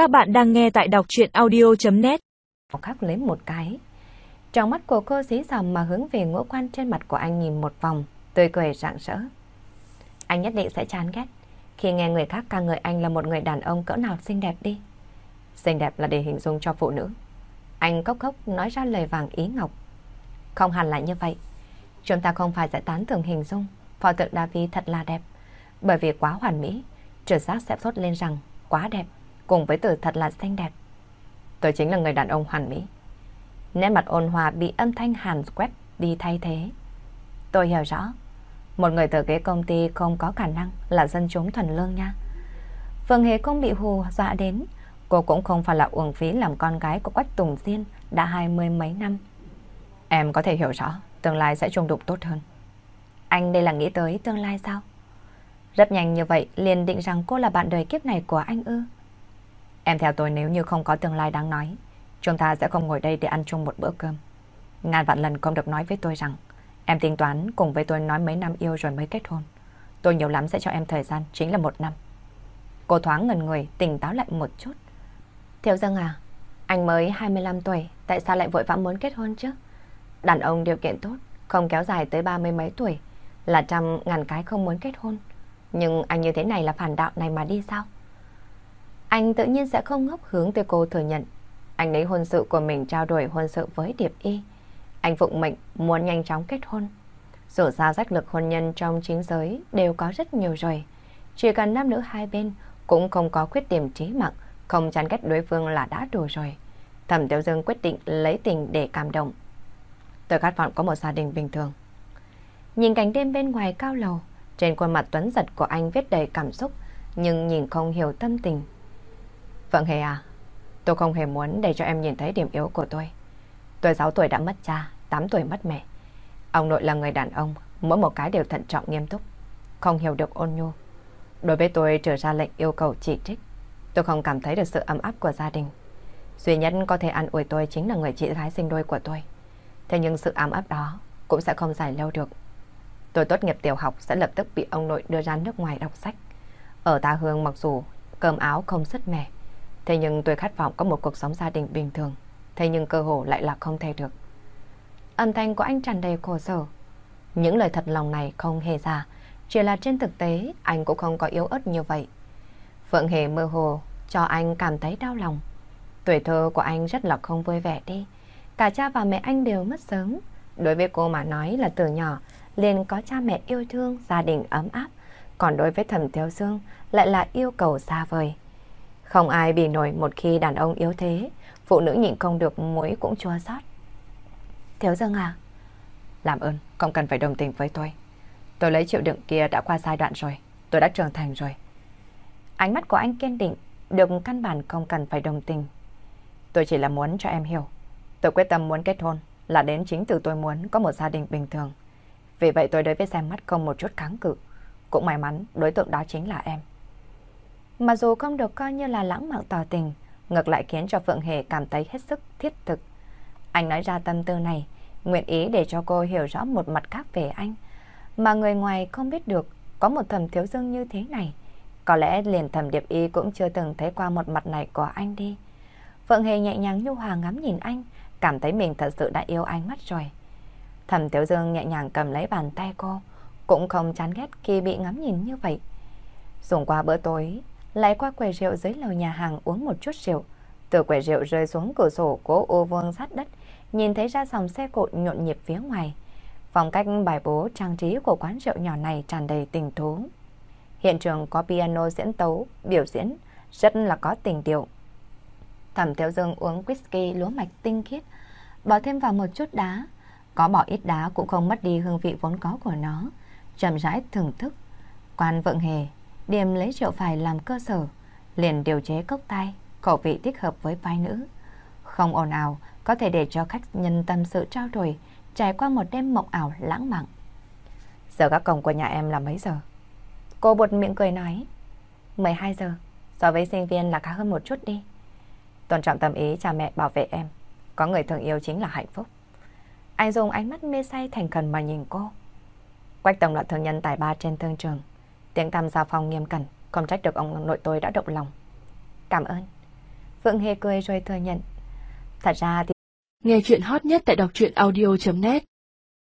Các bạn đang nghe tại đọc chuyện audio.net Khắc lấy một cái. Trong mắt của cô dí dòm mà hướng về ngũ quan trên mặt của anh nhìn một vòng, tươi cười rạng rỡ. Anh nhất định sẽ chán ghét khi nghe người khác ca ngợi anh là một người đàn ông cỡ nào xinh đẹp đi. Xinh đẹp là để hình dung cho phụ nữ. Anh cốc cốc nói ra lời vàng ý ngọc. Không hẳn lại như vậy. Chúng ta không phải giải tán thường hình dung pho tượng David thật là đẹp. Bởi vì quá hoàn mỹ, trực giác sẽ thốt lên rằng quá đẹp, cùng với từ thật là xinh đẹp. Tôi chính là người đàn ông hoàn mỹ. Nét mặt ôn hòa bị âm thanh hàn quét đi thay thế. Tôi hiểu rõ, một người từ kế công ty không có khả năng là dân chúng thuần lương nha. Phương Hề không bị hù dọa đến, cô cũng không phải là uổng phí làm con gái của Quách Tùng Diên đã hai mươi mấy năm. Em có thể hiểu rõ, tương lai sẽ trung đụng tốt hơn. Anh đây là nghĩ tới tương lai sao? Rất nhanh như vậy liền định rằng cô là bạn đời kiếp này của anh ư. Em theo tôi nếu như không có tương lai đáng nói, chúng ta sẽ không ngồi đây để ăn chung một bữa cơm. Ngàn vạn lần không được nói với tôi rằng em tính toán cùng với tôi nói mấy năm yêu rồi mới kết hôn. Tôi nhiều lắm sẽ cho em thời gian chính là một năm. Cô thoáng ngần người tỉnh táo lại một chút. Thiếu dân à, anh mới 25 tuổi, tại sao lại vội vã muốn kết hôn chứ? Đàn ông điều kiện tốt, không kéo dài tới ba mươi mấy tuổi, là trăm ngàn cái không muốn kết hôn. Nhưng anh như thế này là phản đạo này mà đi sao? Anh tự nhiên sẽ không ngốc hướng tới cô thừa nhận. Anh lấy hôn sự của mình trao đổi hôn sự với Điệp Y. Anh phụng mệnh muốn nhanh chóng kết hôn. Dù sao rách lực hôn nhân trong chính giới đều có rất nhiều rồi. Chỉ cần nam nữ hai bên cũng không có khuyết điểm trí mạng, không chán ghét đối phương là đã đủ rồi. Thẩm Tiểu Dương quyết định lấy tình để cảm động. Tôi khát vọng có một gia đình bình thường. Nhìn cảnh đêm bên ngoài cao lầu, trên khuôn mặt tuấn giật của anh viết đầy cảm xúc, nhưng nhìn không hiểu tâm tình. Vâng hề à, tôi không hề muốn để cho em nhìn thấy điểm yếu của tôi. Tôi 6 tuổi đã mất cha, 8 tuổi mất mẹ. Ông nội là người đàn ông, mỗi một cái đều thận trọng nghiêm túc, không hiểu được ôn nhu. Đối với tôi trở ra lệnh yêu cầu chỉ trích, tôi không cảm thấy được sự ấm áp của gia đình. Duy nhất có thể an ủi tôi chính là người chị gái sinh đôi của tôi. Thế nhưng sự ấm áp đó cũng sẽ không dài lâu được. Tôi tốt nghiệp tiểu học sẽ lập tức bị ông nội đưa ra nước ngoài đọc sách. Ở ta hương mặc dù cơm áo không rất mẻ, thế nhưng tôi khát vọng có một cuộc sống gia đình bình thường, thế nhưng cơ hồ lại là không thể được. Âm thanh của anh tràn đầy khổ sở. Những lời thật lòng này không hề giả, chỉ là trên thực tế anh cũng không có yếu ớt như vậy. Phượng Hề mơ hồ cho anh cảm thấy đau lòng. Tuổi thơ của anh rất là không vui vẻ đi. Cả cha và mẹ anh đều mất sớm. Đối với cô mà nói là từ nhỏ liền có cha mẹ yêu thương, gia đình ấm áp. Còn đối với thẩm Thiếu Dương lại là yêu cầu xa vời. Không ai bị nổi một khi đàn ông yếu thế, phụ nữ nhịn không được mũi cũng chua xót. Thiếu Dương à? Làm ơn, không cần phải đồng tình với tôi. Tôi lấy chịu đựng kia đã qua giai đoạn rồi, tôi đã trưởng thành rồi. Ánh mắt của anh kiên định, được căn bản không cần phải đồng tình. Tôi chỉ là muốn cho em hiểu. Tôi quyết tâm muốn kết hôn là đến chính từ tôi muốn có một gia đình bình thường. Vì vậy tôi đối với xem mắt không một chút kháng cự. Cũng may mắn đối tượng đó chính là em. Mặc dù không được coi như là lãng mạn tỏ tình, ngược lại khiến cho Phượng Hề cảm thấy hết sức thiết thực. Anh nói ra tâm tư này, nguyện ý để cho cô hiểu rõ một mặt khác về anh. Mà người ngoài không biết được có một thầm thiếu dương như thế này. Có lẽ liền thầm điệp y cũng chưa từng thấy qua một mặt này của anh đi. Phượng Hề nhẹ nhàng nhu hòa ngắm nhìn anh, cảm thấy mình thật sự đã yêu anh mất rồi. Thẩm Tiểu Dương nhẹ nhàng cầm lấy bàn tay cô, cũng không chán ghét khi bị ngắm nhìn như vậy. Dùng qua bữa tối, lại qua quầy rượu dưới lầu nhà hàng uống một chút rượu. Từ quầy rượu rơi xuống cửa sổ của ô vương sát đất, nhìn thấy ra dòng xe cộ nhộn nhịp phía ngoài. Phong cách bài bố trang trí của quán rượu nhỏ này tràn đầy tình thú. Hiện trường có piano diễn tấu, biểu diễn, rất là có tình điệu. Thẩm Tiểu Dương uống whisky lúa mạch tinh khiết, bỏ thêm vào một chút đá, có bỏ ít đá cũng không mất đi hương vị vốn có của nó. Chậm rãi thưởng thức. Quan vượng hề, điềm lấy rượu phải làm cơ sở. Liền điều chế cốc tay, khẩu vị thích hợp với vai nữ. Không ồn ào, có thể để cho khách nhân tâm sự trao đổi, trải qua một đêm mộng ảo lãng mạn. Giờ các cổng của nhà em là mấy giờ? Cô bột miệng cười nói. 12 giờ, so với sinh viên là khá hơn một chút đi. Tôn trọng tâm ý cha mẹ bảo vệ em. Có người thương yêu chính là hạnh phúc. Anh dùng ánh mắt mê say thành khẩn mà nhìn cô. Quách Tổng là thương nhân tài ba trên thương trường. Tiếng tam giao phòng nghiêm cẩn, không trách được ông nội tôi đã động lòng. Cảm ơn. Phượng Hề cười rồi thừa nhận. Thật ra thì... Nghe chuyện hot nhất tại đọc truyện audio.net